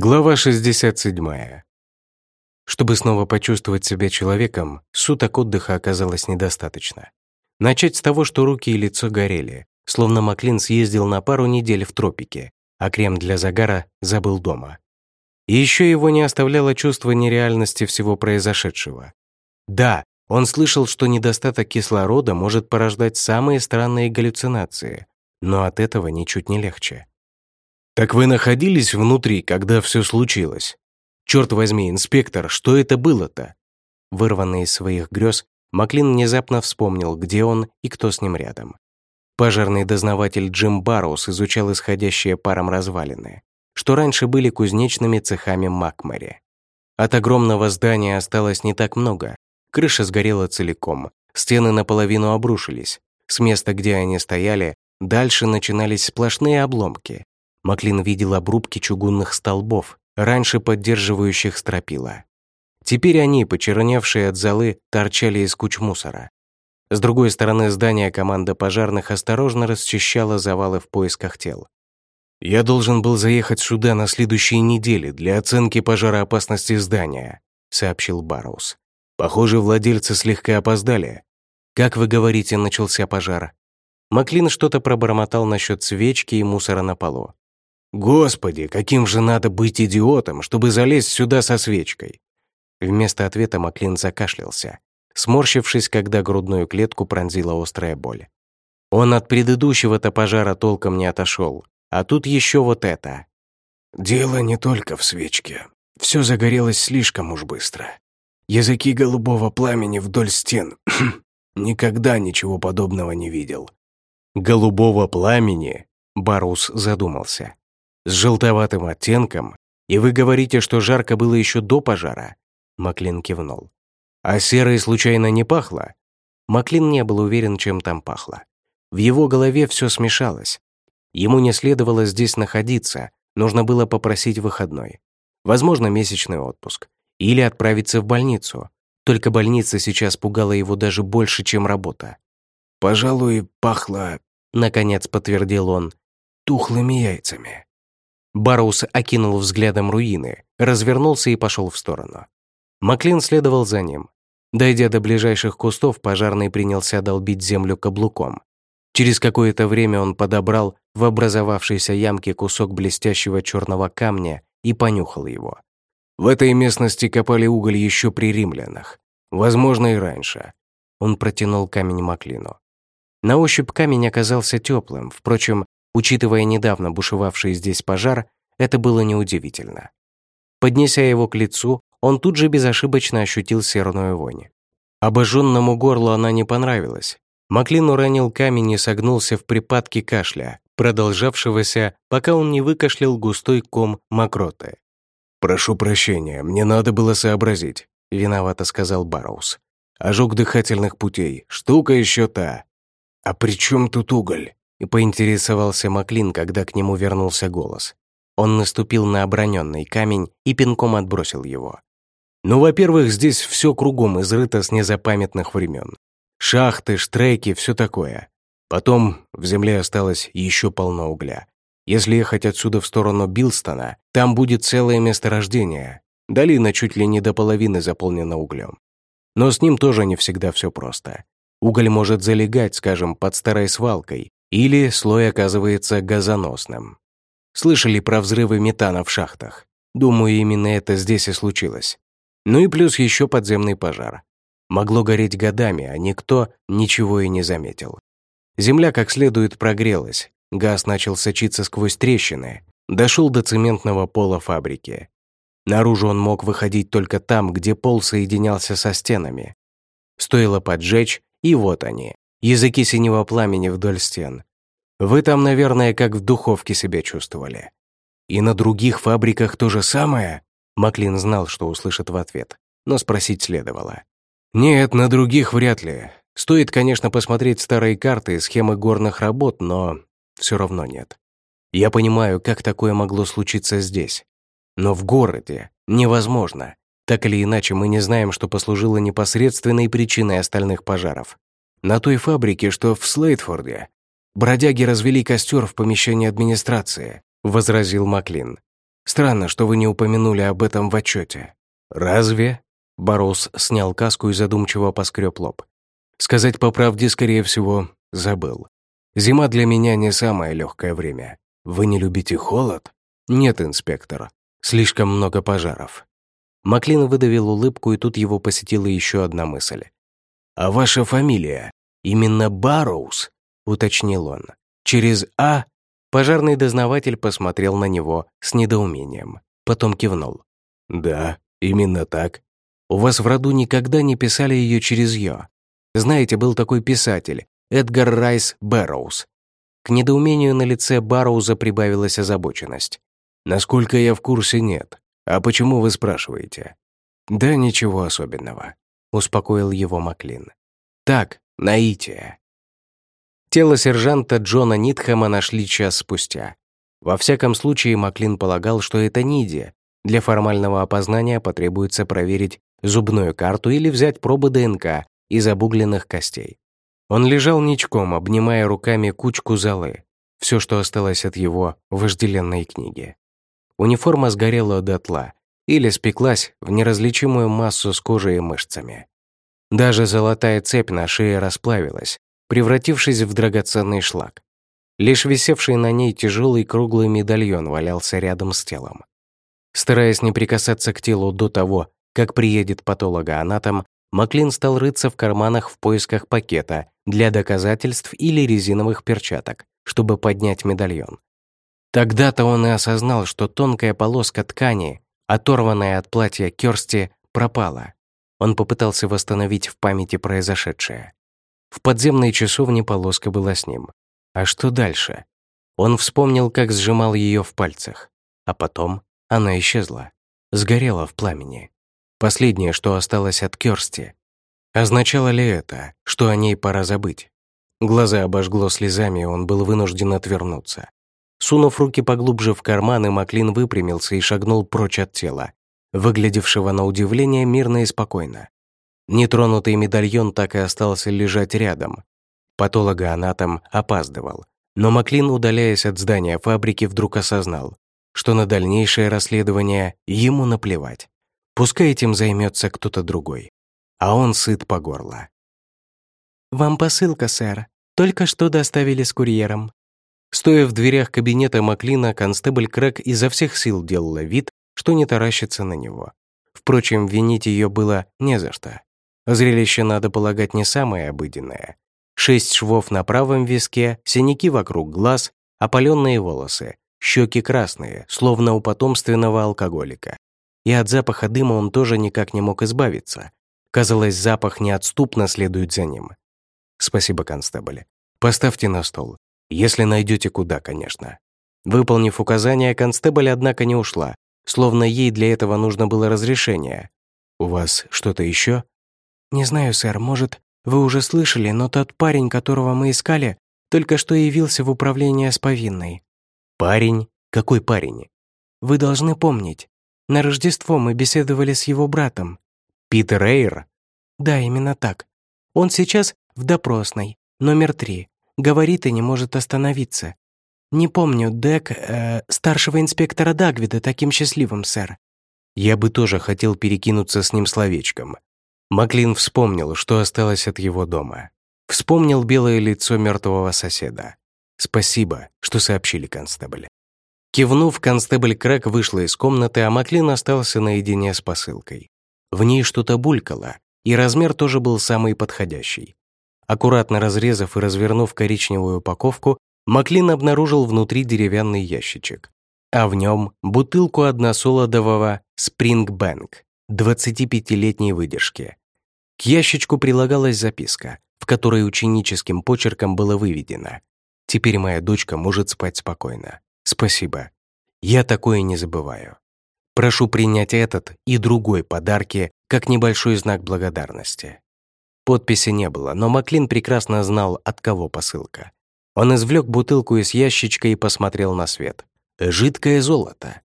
Глава 67. Чтобы снова почувствовать себя человеком, суток отдыха оказалось недостаточно. Начать с того, что руки и лицо горели, словно Маклин съездил на пару недель в тропике, а крем для загара забыл дома. И еще его не оставляло чувство нереальности всего произошедшего. Да, он слышал, что недостаток кислорода может порождать самые странные галлюцинации, но от этого ничуть не легче. «Так вы находились внутри, когда все случилось? Черт возьми, инспектор, что это было-то?» Вырванный из своих грез, Маклин внезапно вспомнил, где он и кто с ним рядом. Пожарный дознаватель Джим Барроуз изучал исходящие паром развалины, что раньше были кузнечными цехами Макмари. От огромного здания осталось не так много. Крыша сгорела целиком, стены наполовину обрушились. С места, где они стояли, дальше начинались сплошные обломки, Маклин видел обрубки чугунных столбов, раньше поддерживающих стропила. Теперь они, почерневшие от золы, торчали из куч мусора. С другой стороны здания команда пожарных осторожно расчищала завалы в поисках тел. «Я должен был заехать сюда на следующей неделе для оценки пожароопасности здания», сообщил Барроуз. «Похоже, владельцы слегка опоздали. Как вы говорите, начался пожар?» Маклин что-то пробормотал насчет свечки и мусора на полу. «Господи, каким же надо быть идиотом, чтобы залезть сюда со свечкой!» Вместо ответа Маклин закашлялся, сморщившись, когда грудную клетку пронзила острая боль. Он от предыдущего-то пожара толком не отошел, а тут еще вот это. «Дело не только в свечке. Все загорелось слишком уж быстро. Языки голубого пламени вдоль стен. Никогда ничего подобного не видел». «Голубого пламени?» Барус задумался с желтоватым оттенком, и вы говорите, что жарко было еще до пожара?» Маклин кивнул. «А серой случайно не пахло?» Маклин не был уверен, чем там пахло. В его голове все смешалось. Ему не следовало здесь находиться, нужно было попросить выходной. Возможно, месячный отпуск. Или отправиться в больницу. Только больница сейчас пугала его даже больше, чем работа. «Пожалуй, пахло», — наконец подтвердил он, — «тухлыми яйцами». Барроуз окинул взглядом руины, развернулся и пошел в сторону. Маклин следовал за ним. Дойдя до ближайших кустов, пожарный принялся долбить землю каблуком. Через какое-то время он подобрал в образовавшейся ямке кусок блестящего черного камня и понюхал его. В этой местности копали уголь еще при римлянах. Возможно, и раньше. Он протянул камень Маклину. На ощупь камень оказался теплым, впрочем, Учитывая недавно бушевавший здесь пожар, это было неудивительно. Поднеся его к лицу, он тут же безошибочно ощутил серную вонь. Обожженному горлу она не понравилась. Маклин уронил камень и согнулся в припадке кашля, продолжавшегося, пока он не выкашлял густой ком мокроты. «Прошу прощения, мне надо было сообразить», — виновато сказал Барроуз. «Ожог дыхательных путей. Штука еще та». «А при чем тут уголь?» И поинтересовался Маклин, когда к нему вернулся голос. Он наступил на оброненный камень и пинком отбросил его. Ну, во-первых, здесь все кругом изрыто с незапамятных времен. Шахты, штреки, все такое. Потом в земле осталось еще полно угля. Если ехать отсюда в сторону Билстона, там будет целое месторождение. Долина чуть ли не до половины заполнена углем. Но с ним тоже не всегда все просто. Уголь может залегать, скажем, под старой свалкой, или слой оказывается газоносным. Слышали про взрывы метана в шахтах? Думаю, именно это здесь и случилось. Ну и плюс еще подземный пожар. Могло гореть годами, а никто ничего и не заметил. Земля как следует прогрелась, газ начал сочиться сквозь трещины, дошел до цементного пола фабрики. Наружу он мог выходить только там, где пол соединялся со стенами. Стоило поджечь, и вот они, языки синего пламени вдоль стен. Вы там, наверное, как в духовке себя чувствовали. И на других фабриках то же самое? Маклин знал, что услышит в ответ, но спросить следовало. Нет, на других вряд ли. Стоит, конечно, посмотреть старые карты и схемы горных работ, но все равно нет. Я понимаю, как такое могло случиться здесь. Но в городе невозможно. Так или иначе, мы не знаем, что послужило непосредственной причиной остальных пожаров. На той фабрике, что в Слейтфорде, бродяги развели костер в помещении администрации», — возразил Маклин. Странно, что вы не упомянули об этом в отчете. Разве? Бароус снял каску и задумчиво поскреб лоб. Сказать по правде, скорее всего, забыл. Зима для меня не самое легкое время. Вы не любите холод? Нет, инспектор. Слишком много пожаров. Маклин выдавил улыбку, и тут его посетила еще одна мысль. «А ваша фамилия? Именно Барроуз?» — уточнил он. «Через А?» Пожарный дознаватель посмотрел на него с недоумением, потом кивнул. «Да, именно так. У вас в роду никогда не писали ее через «ё». Знаете, был такой писатель, Эдгар Райс Бэрроуз. К недоумению на лице Барроуза прибавилась озабоченность. «Насколько я в курсе, нет. А почему вы спрашиваете?» «Да ничего особенного», — успокоил его Маклин. «Так, наитие». Тело сержанта Джона Нитхэма нашли час спустя. Во всяком случае, Маклин полагал, что это Ниди. Для формального опознания потребуется проверить зубную карту или взять пробы ДНК из обугленных костей. Он лежал ничком, обнимая руками кучку золы, все, что осталось от его вожделенной книги. Униформа сгорела дотла или спеклась в неразличимую массу с кожей и мышцами. Даже золотая цепь на шее расплавилась, превратившись в драгоценный шлак. Лишь висевший на ней тяжелый круглый медальон валялся рядом с телом. Стараясь не прикасаться к телу до того, как приедет патологоанатом, Маклин стал рыться в карманах в поисках пакета для доказательств или резиновых перчаток, чтобы поднять медальон. Тогда-то он и осознал, что тонкая полоска ткани, оторванная от платья Кёрсти, пропала. Он попытался восстановить в памяти произошедшее. В подземной часовне полоска была с ним. А что дальше? Он вспомнил, как сжимал ее в пальцах. А потом она исчезла. Сгорела в пламени. Последнее, что осталось от Кёрсти. Означало ли это, что о ней пора забыть? Глаза обожгло слезами, он был вынужден отвернуться. Сунув руки поглубже в карманы, Маклин выпрямился и шагнул прочь от тела, выглядевшего на удивление мирно и спокойно. Нетронутый медальон так и остался лежать рядом. Патологоанатом опаздывал. Но Маклин, удаляясь от здания фабрики, вдруг осознал, что на дальнейшее расследование ему наплевать. Пускай этим займется кто-то другой. А он сыт по горло. «Вам посылка, сэр. Только что доставили с курьером». Стоя в дверях кабинета Маклина, констебль Крэк изо всех сил делала вид, что не таращится на него. Впрочем, винить ее было не за что. Зрелище, надо полагать, не самое обыденное. Шесть швов на правом виске, синяки вокруг глаз, опаленные волосы, щеки красные, словно у потомственного алкоголика. И от запаха дыма он тоже никак не мог избавиться. Казалось, запах неотступно следует за ним. «Спасибо, констебль. Поставьте на стол. Если найдете куда, конечно». Выполнив указание, констебль, однако, не ушла, словно ей для этого нужно было разрешение. «У вас что-то еще? «Не знаю, сэр, может, вы уже слышали, но тот парень, которого мы искали, только что явился в управление с повинной». «Парень? Какой парень?» «Вы должны помнить. На Рождество мы беседовали с его братом». «Питер Эйр?» «Да, именно так. Он сейчас в допросной, номер три. Говорит и не может остановиться. Не помню, Дек, э, старшего инспектора Дагвида, таким счастливым, сэр». «Я бы тоже хотел перекинуться с ним словечком», Маклин вспомнил, что осталось от его дома. Вспомнил белое лицо мертвого соседа. «Спасибо, что сообщили, констебль». Кивнув, констебль Крэк вышла из комнаты, а Маклин остался наедине с посылкой. В ней что-то булькало, и размер тоже был самый подходящий. Аккуратно разрезав и развернув коричневую упаковку, Маклин обнаружил внутри деревянный ящичек, а в нем бутылку односолодового Bank 25-летней выдержки. К ящичку прилагалась записка, в которой ученическим почерком было выведено «Теперь моя дочка может спать спокойно. Спасибо. Я такое не забываю. Прошу принять этот и другой подарки как небольшой знак благодарности». Подписи не было, но Маклин прекрасно знал, от кого посылка. Он извлек бутылку из ящичка и посмотрел на свет. Жидкое золото.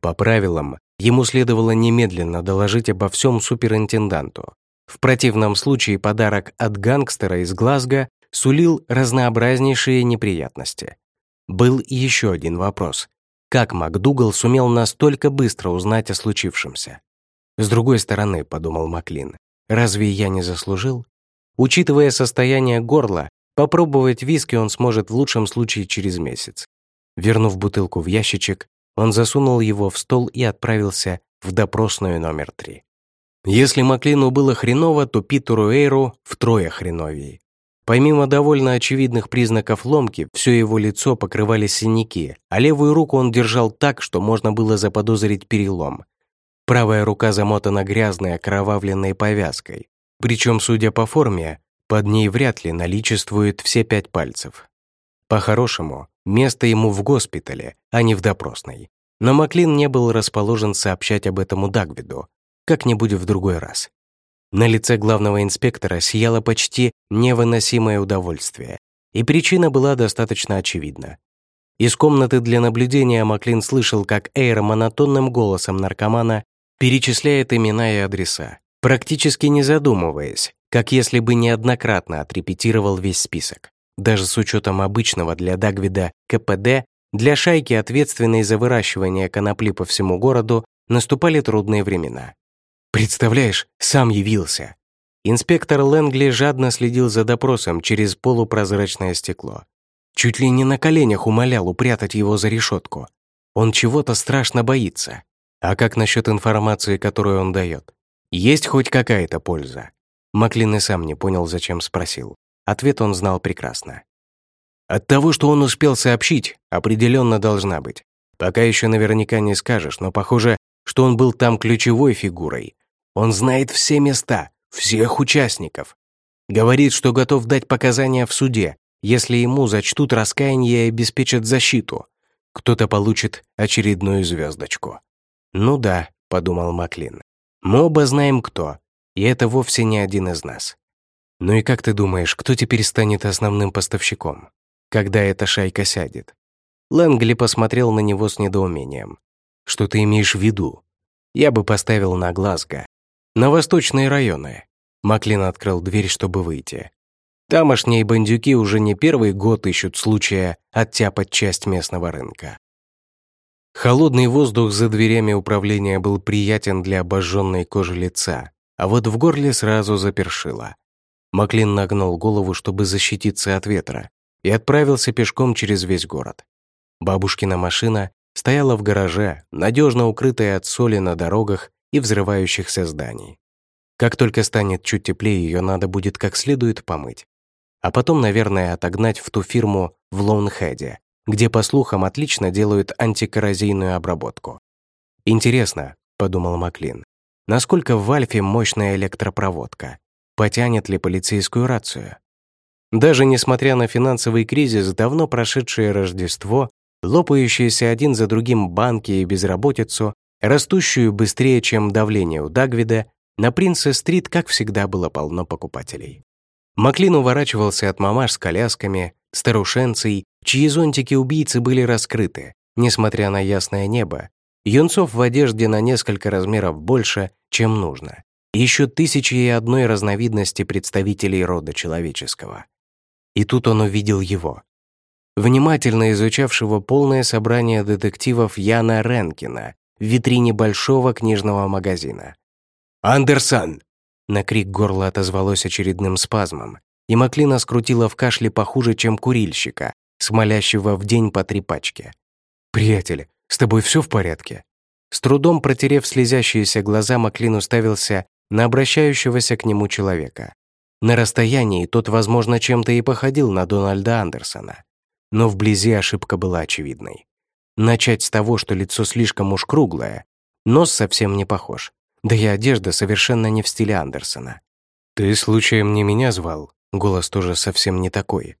По правилам, Ему следовало немедленно доложить обо всем суперинтенданту. В противном случае подарок от гангстера из Глазго сулил разнообразнейшие неприятности. Был еще один вопрос. Как МакДугал сумел настолько быстро узнать о случившемся? С другой стороны, подумал Маклин, разве я не заслужил? Учитывая состояние горла, попробовать виски он сможет в лучшем случае через месяц. Вернув бутылку в ящичек, он засунул его в стол и отправился в допросную номер три. Если Маклину было хреново, то Питеру Эйру втрое хреновее. Помимо довольно очевидных признаков ломки, все его лицо покрывали синяки, а левую руку он держал так, что можно было заподозрить перелом. Правая рука замотана грязной окровавленной повязкой. Причем, судя по форме, под ней вряд ли наличествует все пять пальцев. По-хорошему, место ему в госпитале, а не в допросной. Но Маклин не был расположен сообщать об этом Дагвиду, как-нибудь в другой раз. На лице главного инспектора сияло почти невыносимое удовольствие, и причина была достаточно очевидна. Из комнаты для наблюдения Маклин слышал, как Эйр монотонным голосом наркомана перечисляет имена и адреса, практически не задумываясь, как если бы неоднократно отрепетировал весь список. Даже с учетом обычного для Дагвида КПД, для шайки, ответственной за выращивание конопли по всему городу, наступали трудные времена. «Представляешь, сам явился!» Инспектор Лэнгли жадно следил за допросом через полупрозрачное стекло. Чуть ли не на коленях умолял упрятать его за решетку. Он чего-то страшно боится. А как насчет информации, которую он дает? Есть хоть какая-то польза? Маклин и сам не понял, зачем спросил. Ответ он знал прекрасно. От того, что он успел сообщить, определенно должна быть. Пока еще наверняка не скажешь, но похоже, что он был там ключевой фигурой. Он знает все места, всех участников. Говорит, что готов дать показания в суде, если ему зачтут раскаяние и обеспечат защиту. Кто-то получит очередную звездочку. «Ну да», — подумал Маклин. «Мы оба знаем, кто, и это вовсе не один из нас. Ну и как ты думаешь, кто теперь станет основным поставщиком, когда эта шайка сядет?» Лэнгли посмотрел на него с недоумением. Что ты имеешь в виду? Я бы поставил на Глазго. На восточные районы. Маклин открыл дверь, чтобы выйти. Тамошние бандюки уже не первый год ищут случая оттяпать часть местного рынка. Холодный воздух за дверями управления был приятен для обожженной кожи лица, а вот в горле сразу запершило. Маклин нагнул голову, чтобы защититься от ветра, и отправился пешком через весь город. Бабушкина машина стояла в гараже, надежно укрытая от соли на дорогах и взрывающихся зданий. Как только станет чуть теплее, ее надо будет как следует помыть. А потом, наверное, отогнать в ту фирму в Лоунхеде, где, по слухам, отлично делают антикоррозийную обработку. «Интересно», — подумал Маклин, «насколько в Альфе мощная электропроводка? Потянет ли полицейскую рацию?» Даже несмотря на финансовый кризис, давно прошедшее Рождество лопающиеся один за другим банки и безработицу, растущую быстрее, чем давление у Дагвида, на Принце-стрит, как всегда, было полно покупателей. Маклин уворачивался от мамаш с колясками, старушенцей, чьи зонтики убийцы были раскрыты, несмотря на ясное небо, юнцов в одежде на несколько размеров больше, чем нужно, еще тысячи и одной разновидности представителей рода человеческого. И тут он увидел его, внимательно изучавшего полное собрание детективов Яна Ренкина в витрине большого книжного магазина. «Андерсон!» На крик горло отозвалось очередным спазмом, и Маклина скрутила в кашле похуже, чем курильщика, смолящего в день по три пачки. «Приятель, с тобой все в порядке?» С трудом протерев слезящиеся глаза, Маклин уставился на обращающегося к нему человека. На расстоянии тот, возможно, чем-то и походил на Дональда Андерсона но вблизи ошибка была очевидной. Начать с того, что лицо слишком уж круглое, нос совсем не похож, да и одежда совершенно не в стиле Андерсона. «Ты случаем не меня звал?» Голос тоже совсем не такой.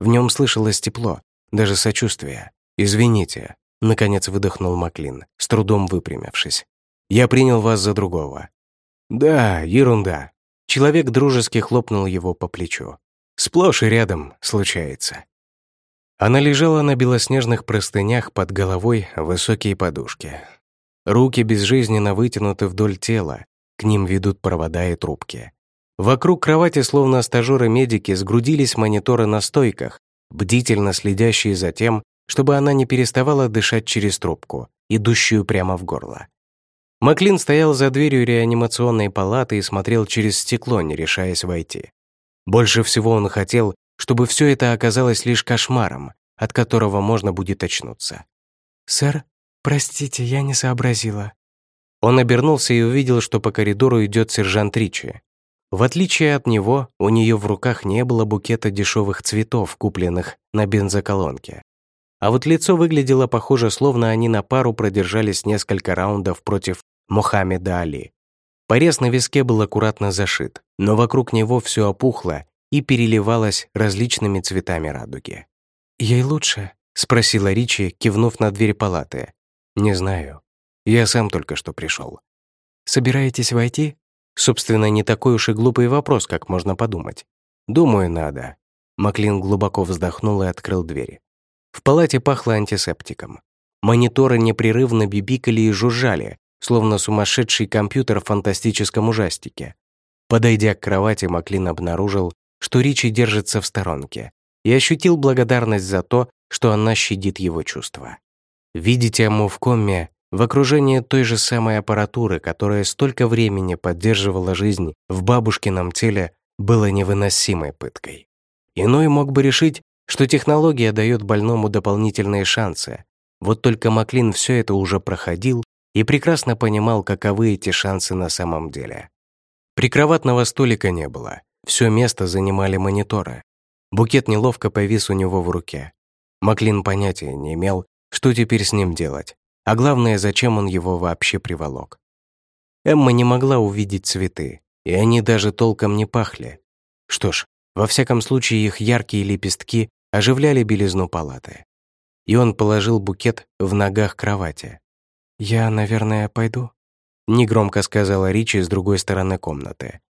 В нем слышалось тепло, даже сочувствие. «Извините», — наконец выдохнул Маклин, с трудом выпрямившись. «Я принял вас за другого». «Да, ерунда». Человек дружески хлопнул его по плечу. «Сплошь и рядом случается». Она лежала на белоснежных простынях под головой высокие подушки. Руки безжизненно вытянуты вдоль тела, к ним ведут провода и трубки. Вокруг кровати, словно стажеры-медики, сгрудились мониторы на стойках, бдительно следящие за тем, чтобы она не переставала дышать через трубку, идущую прямо в горло. Маклин стоял за дверью реанимационной палаты и смотрел через стекло, не решаясь войти. Больше всего он хотел, чтобы все это оказалось лишь кошмаром, от которого можно будет очнуться. «Сэр, простите, я не сообразила». Он обернулся и увидел, что по коридору идет сержант Ричи. В отличие от него, у нее в руках не было букета дешевых цветов, купленных на бензоколонке. А вот лицо выглядело похоже, словно они на пару продержались несколько раундов против Мохаммеда Али. Порез на виске был аккуратно зашит, но вокруг него все опухло и переливалось различными цветами радуги. «Ей лучше?» — спросила Ричи, кивнув на дверь палаты. «Не знаю. Я сам только что пришел. «Собираетесь войти?» Собственно, не такой уж и глупый вопрос, как можно подумать. «Думаю, надо». Маклин глубоко вздохнул и открыл двери. В палате пахло антисептиком. Мониторы непрерывно бибикали и жужжали, словно сумасшедший компьютер в фантастическом ужастике. Подойдя к кровати, Маклин обнаружил, что Ричи держится в сторонке, и ощутил благодарность за то, что она щадит его чувства. Видеть ему в коме в окружении той же самой аппаратуры, которая столько времени поддерживала жизнь в бабушкином теле, было невыносимой пыткой. Иной мог бы решить, что технология дает больному дополнительные шансы. Вот только Маклин все это уже проходил и прекрасно понимал, каковы эти шансы на самом деле. Прикроватного столика не было. Все место занимали мониторы. Букет неловко повис у него в руке. Маклин понятия не имел, что теперь с ним делать, а главное, зачем он его вообще приволок. Эмма не могла увидеть цветы, и они даже толком не пахли. Что ж, во всяком случае их яркие лепестки оживляли белизну палаты. И он положил букет в ногах кровати. «Я, наверное, пойду», — негромко сказала Ричи с другой стороны комнаты.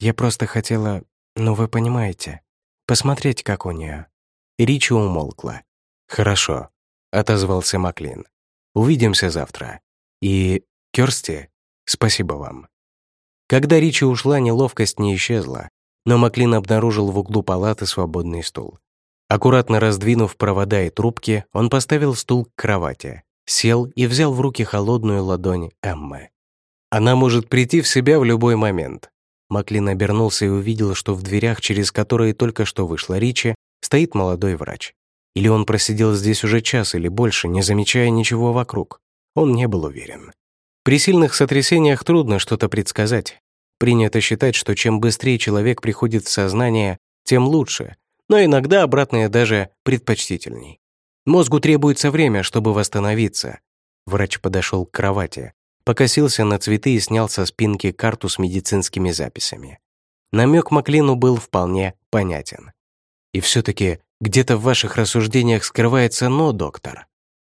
«Я просто хотела, ну вы понимаете, посмотреть, как у нее. Ричи умолкла. «Хорошо», — отозвался Маклин. «Увидимся завтра. И, Кёрсти, спасибо вам». Когда Ричи ушла, неловкость не исчезла, но Маклин обнаружил в углу палаты свободный стул. Аккуратно раздвинув провода и трубки, он поставил стул к кровати, сел и взял в руки холодную ладонь Эммы. Она может прийти в себя в любой момент. Маклин обернулся и увидел, что в дверях, через которые только что вышла Ричи, стоит молодой врач. Или он просидел здесь уже час или больше, не замечая ничего вокруг. Он не был уверен. При сильных сотрясениях трудно что-то предсказать. Принято считать, что чем быстрее человек приходит в сознание, тем лучше, но иногда обратное даже предпочтительней. Мозгу требуется время, чтобы восстановиться. Врач подошел к кровати, покосился на цветы и снял со спинки карту с медицинскими записями. Намек Маклину был вполне понятен. И все-таки где-то в ваших рассуждениях скрывается «но», доктор.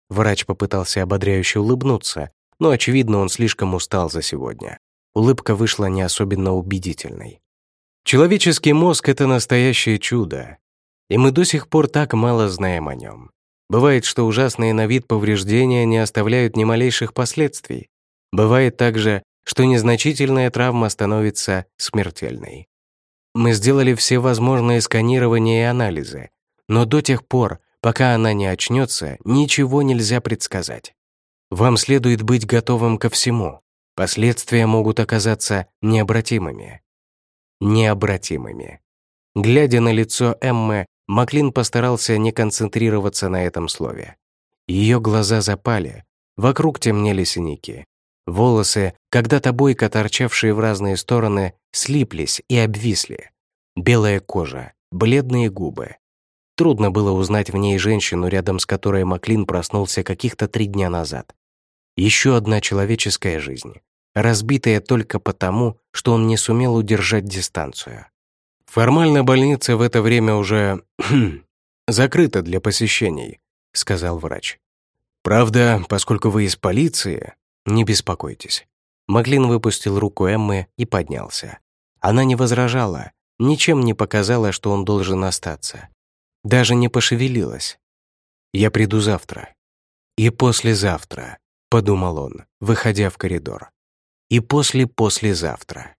Врач попытался ободряюще улыбнуться, но, очевидно, он слишком устал за сегодня. Улыбка вышла не особенно убедительной. Человеческий мозг — это настоящее чудо, и мы до сих пор так мало знаем о нем. Бывает, что ужасные на вид повреждения не оставляют ни малейших последствий. Бывает также, что незначительная травма становится смертельной. Мы сделали все возможные сканирования и анализы, но до тех пор, пока она не очнется, ничего нельзя предсказать. Вам следует быть готовым ко всему. Последствия могут оказаться необратимыми. Необратимыми. Глядя на лицо Эммы, Маклин постарался не концентрироваться на этом слове. Ее глаза запали, вокруг темнели синяки. Волосы, когда-то бойко торчавшие в разные стороны, слиплись и обвисли. Белая кожа, бледные губы. Трудно было узнать в ней женщину, рядом с которой Маклин проснулся каких-то три дня назад. Еще одна человеческая жизнь, разбитая только потому, что он не сумел удержать дистанцию. «Формально больница в это время уже закрыта для посещений», — сказал врач. «Правда, поскольку вы из полиции, не беспокойтесь». Маклин выпустил руку Эммы и поднялся. Она не возражала, ничем не показала, что он должен остаться. Даже не пошевелилась. «Я приду завтра». «И послезавтра», — подумал он, выходя в коридор. «И после-послезавтра».